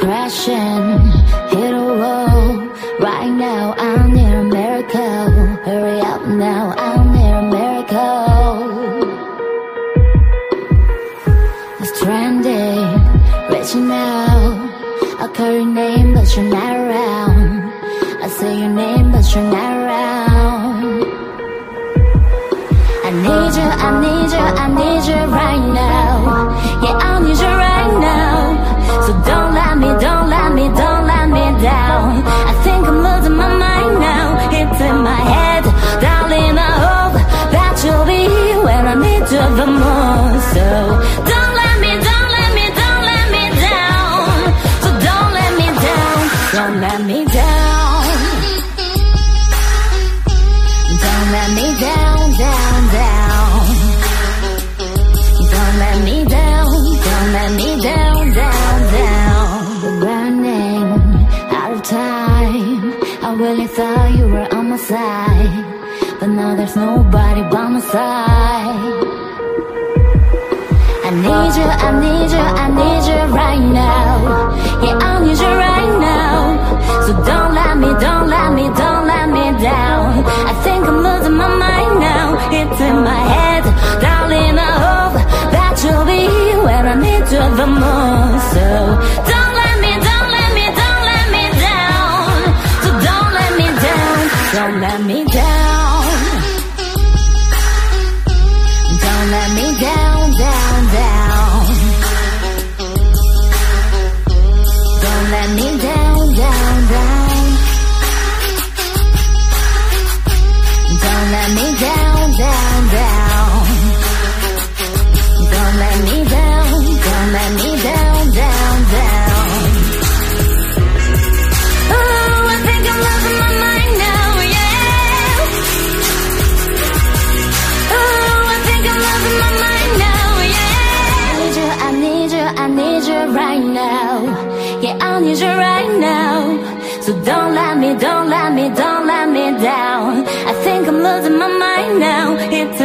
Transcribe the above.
can hit a wall Right now I need a miracle Hurry up now, I need a miracle It's trending, reaching out. I call your name but you're not around. I say your name but you're not around. I need you, I need you, I need you the most So don't let me, don't let me, don't let me down. So don't let me down, don't let me down. Don't let me down, down, down. Don't let me down, don't let me down, down, down. We're running out of time. I really thought you were on my side. But now there's nobody by my side I need you, I need you, I need you right now. Yeah, I need you right now. So don't let me, don't let me, don't let me down. I think I'm losing my mind now. It's in my head Darling, I hope that you'll be when I need you the most. So don't let me, don't let me, don't let me down. So don't let me down, don't let me down. Don't let me down, let me down, down, down. Don't let me down, down, down. Don't let me down, don't let me down, down, down. Oh, I think I'm losing my mind now, yeah. Oh, I think I'm losing my mind now, yeah. I need you, I need you, I need you right now. Yeah, I need you right now. So don't let me, don't let me, don't let me down. I think I'm losing my mind now. It's